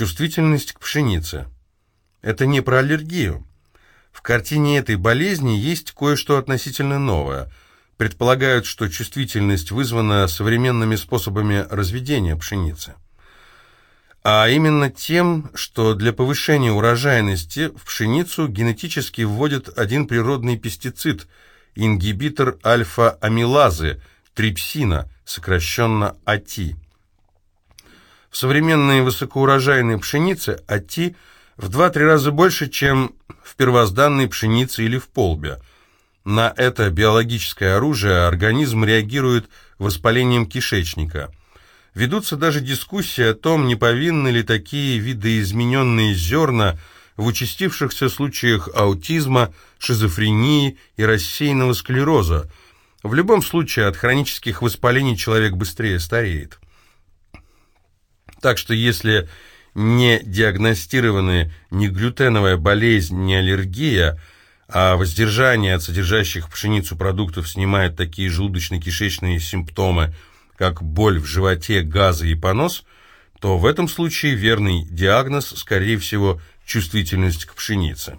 Чувствительность к пшенице. Это не про аллергию. В картине этой болезни есть кое-что относительно новое. Предполагают, что чувствительность вызвана современными способами разведения пшеницы. А именно тем, что для повышения урожайности в пшеницу генетически вводят один природный пестицид – ингибитор альфа-амилазы, трипсина, сокращенно АТИ. В современной высокоурожайной пшенице АТИ в 2-3 раза больше, чем в первозданной пшенице или в полбе. На это биологическое оружие организм реагирует воспалением кишечника. Ведутся даже дискуссии о том, не повинны ли такие видоизмененные зерна в участившихся случаях аутизма, шизофрении и рассеянного склероза. В любом случае от хронических воспалений человек быстрее стареет. Так что если не диагностированы ни глютеновая болезнь, ни аллергия, а воздержание от содержащих пшеницу продуктов снимает такие желудочно-кишечные симптомы, как боль в животе, газы и понос, то в этом случае верный диагноз, скорее всего, чувствительность к пшенице.